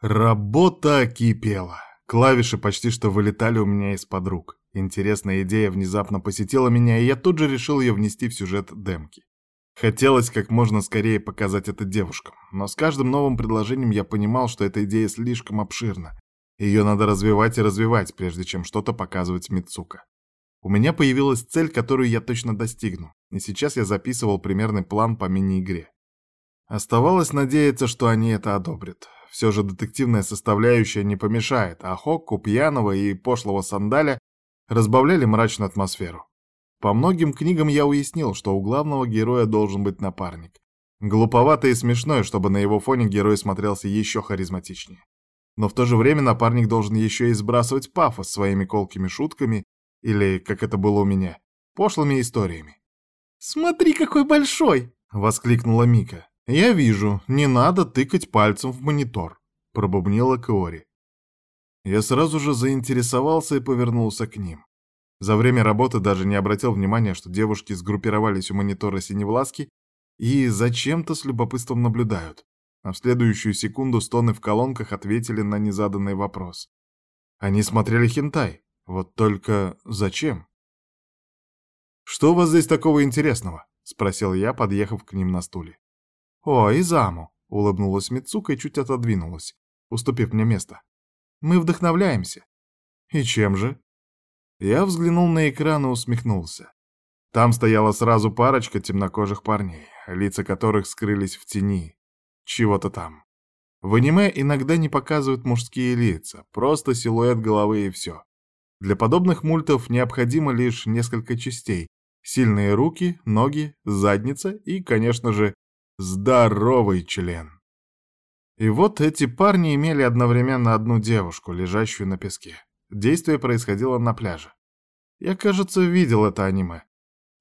Работа кипела. Клавиши почти что вылетали у меня из-под рук. Интересная идея внезапно посетила меня, и я тут же решил ее внести в сюжет демки. Хотелось как можно скорее показать это девушкам, но с каждым новым предложением я понимал, что эта идея слишком обширна. Ее надо развивать и развивать, прежде чем что-то показывать Мицука. У меня появилась цель, которую я точно достигну, и сейчас я записывал примерный план по мини-игре. Оставалось надеяться, что они это одобрят. Все же детективная составляющая не помешает, а Хокку, пьяного и пошлого сандаля разбавляли мрачную атмосферу. По многим книгам я уяснил, что у главного героя должен быть напарник. Глуповато и смешной, чтобы на его фоне герой смотрелся еще харизматичнее. Но в то же время напарник должен еще и сбрасывать пафос своими колкими шутками или, как это было у меня, пошлыми историями. «Смотри, какой большой!» — воскликнула Мика. «Я вижу, не надо тыкать пальцем в монитор», — пробубнила Каори. Я сразу же заинтересовался и повернулся к ним. За время работы даже не обратил внимания, что девушки сгруппировались у монитора синевласки и зачем-то с любопытством наблюдают. А в следующую секунду стоны в колонках ответили на незаданный вопрос. Они смотрели хентай. Вот только зачем? «Что у вас здесь такого интересного?» — спросил я, подъехав к ним на стуле. «О, Изаму!» — улыбнулась Мицука и чуть отодвинулась, уступив мне место. Мы вдохновляемся. И чем же? Я взглянул на экран и усмехнулся. Там стояла сразу парочка темнокожих парней, лица которых скрылись в тени. Чего-то там. В аниме иногда не показывают мужские лица, просто силуэт головы и все. Для подобных мультов необходимо лишь несколько частей. Сильные руки, ноги, задница и, конечно же, здоровый член. И вот эти парни имели одновременно одну девушку, лежащую на песке. Действие происходило на пляже. Я, кажется, видел это аниме.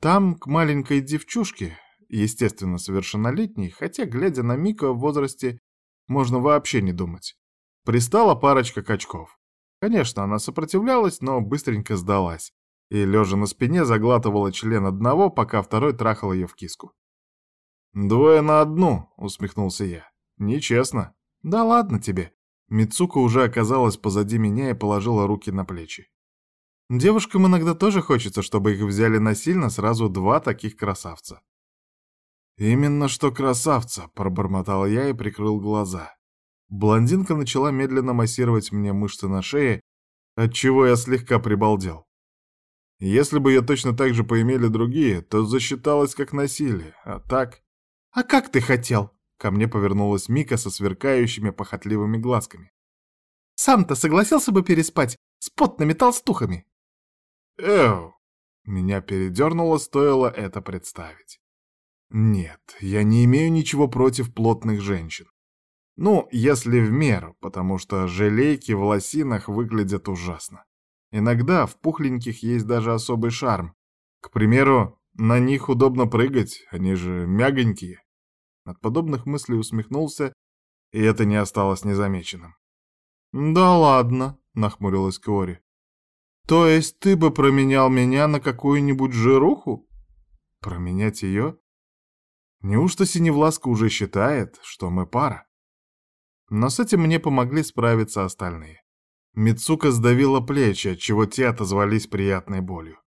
Там к маленькой девчушке, естественно, совершеннолетней, хотя, глядя на Мико в возрасте, можно вообще не думать, пристала парочка качков. Конечно, она сопротивлялась, но быстренько сдалась. И, лежа на спине, заглатывала член одного, пока второй трахал ее в киску. «Двое на одну», — усмехнулся я. Нечестно. Да ладно тебе. Мицука уже оказалась позади меня и положила руки на плечи. Девушкам иногда тоже хочется, чтобы их взяли насильно сразу два таких красавца. «Именно что красавца!» — пробормотал я и прикрыл глаза. Блондинка начала медленно массировать мне мышцы на шее, отчего я слегка прибалдел. Если бы ее точно так же поимели другие, то засчиталось как насилие, а так... «А как ты хотел?» Ко мне повернулась Мика со сверкающими похотливыми глазками. «Сам-то согласился бы переспать с потными толстухами?» «Эу!» Меня передернуло, стоило это представить. Нет, я не имею ничего против плотных женщин. Ну, если в меру, потому что желейки в лосинах выглядят ужасно. Иногда в пухленьких есть даже особый шарм. К примеру, на них удобно прыгать, они же мягонькие. От подобных мыслей усмехнулся, и это не осталось незамеченным. «Да ладно», — нахмурилась Кори. «То есть ты бы променял меня на какую-нибудь жируху?» «Променять ее?» Неужто Синевласка уже считает, что мы пара? Но с этим мне помогли справиться остальные. Мицука сдавила плечи, отчего те отозвались приятной болью.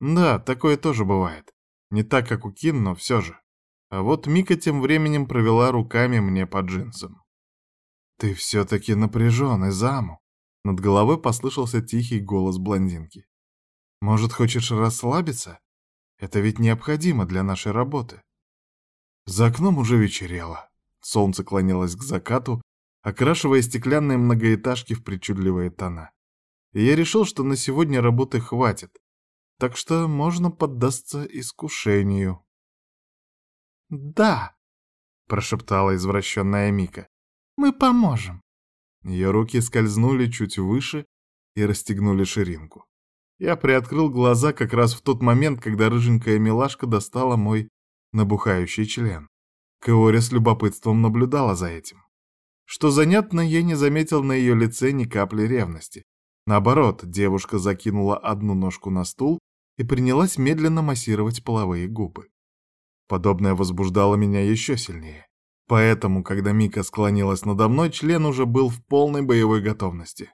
Да, такое тоже бывает. Не так, как у Кин, но все же. А вот Мика тем временем провела руками мне по джинсам. «Ты все-таки напряжен, Изаму!» Над головой послышался тихий голос блондинки. «Может, хочешь расслабиться? Это ведь необходимо для нашей работы». За окном уже вечерело. Солнце клонилось к закату, окрашивая стеклянные многоэтажки в причудливые тона. И я решил, что на сегодня работы хватит, так что можно поддаться искушению. «Да», — прошептала извращенная Мика, — «мы поможем». Ее руки скользнули чуть выше и расстегнули ширинку. Я приоткрыл глаза как раз в тот момент, когда рыженькая милашка достала мой набухающий член. Каори с любопытством наблюдала за этим. Что занятно, я не заметил на ее лице ни капли ревности. Наоборот, девушка закинула одну ножку на стул и принялась медленно массировать половые губы. Подобное возбуждало меня еще сильнее. Поэтому, когда Мика склонилась надо мной, член уже был в полной боевой готовности.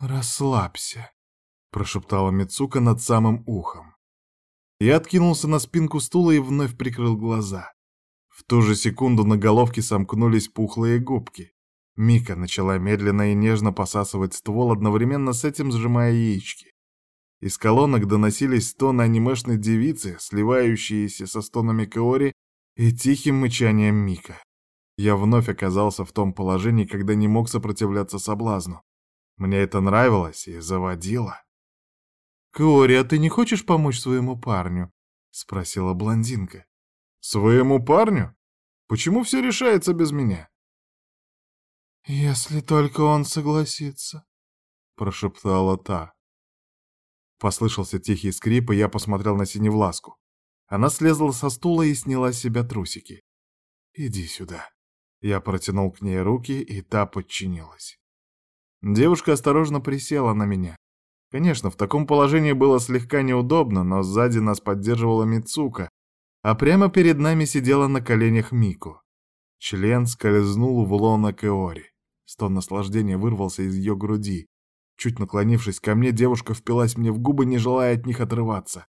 «Расслабься», — прошептала Мицука над самым ухом. Я откинулся на спинку стула и вновь прикрыл глаза. В ту же секунду на головке сомкнулись пухлые губки. Мика начала медленно и нежно посасывать ствол, одновременно с этим сжимая яички. Из колонок доносились стоны анимешной девицы, сливающиеся со стонами Каори и тихим мычанием Мика. Я вновь оказался в том положении, когда не мог сопротивляться соблазну. Мне это нравилось и заводило. «Каори, а ты не хочешь помочь своему парню?» — спросила блондинка. «Своему парню? Почему все решается без меня?» «Если только он согласится», — прошептала та. Послышался тихий скрип, и я посмотрел на синевласку. Она слезла со стула и сняла с себя трусики. «Иди сюда». Я протянул к ней руки, и та подчинилась. Девушка осторожно присела на меня. Конечно, в таком положении было слегка неудобно, но сзади нас поддерживала Мицука, а прямо перед нами сидела на коленях Мику. Член скользнул в лоно Кеори. Стон наслаждения вырвался из ее груди. Чуть наклонившись ко мне, девушка впилась мне в губы, не желая от них отрываться.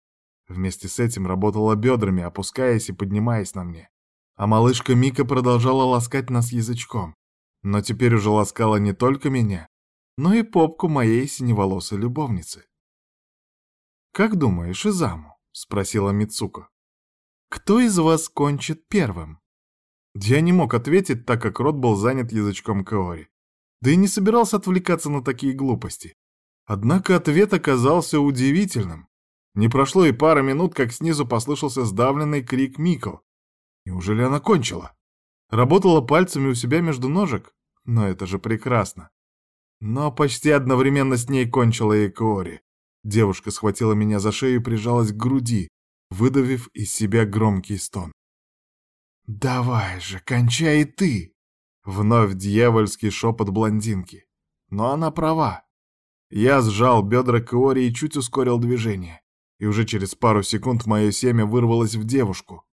Вместе с этим работала бедрами, опускаясь и поднимаясь на мне. А малышка Мика продолжала ласкать нас язычком. Но теперь уже ласкала не только меня, но и попку моей синеволосой любовницы. «Как думаешь, Изаму?» — спросила Мицуко. «Кто из вас кончит первым?» Я не мог ответить, так как рот был занят язычком Каори. Да и не собирался отвлекаться на такие глупости. Однако ответ оказался удивительным. Не прошло и пара минут, как снизу послышался сдавленный крик Мико. Неужели она кончила? Работала пальцами у себя между ножек? Но это же прекрасно. Но почти одновременно с ней кончила и Кори. Девушка схватила меня за шею и прижалась к груди, выдавив из себя громкий стон. «Давай же, кончай и ты!» Вновь дьявольский шепот блондинки. Но она права. Я сжал бедра Кори и чуть ускорил движение и уже через пару секунд мое семя вырвалось в девушку.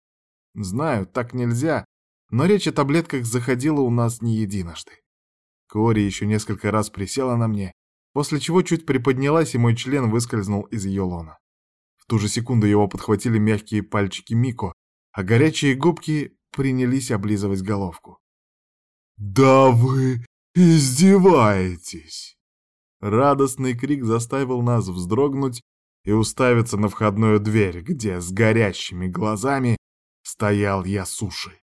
Знаю, так нельзя, но речь о таблетках заходила у нас не единожды. Кори еще несколько раз присела на мне, после чего чуть приподнялась, и мой член выскользнул из ее лона. В ту же секунду его подхватили мягкие пальчики Мико, а горячие губки принялись облизывать головку. «Да вы издеваетесь!» Радостный крик заставил нас вздрогнуть и уставиться на входную дверь, где с горящими глазами стоял я суши.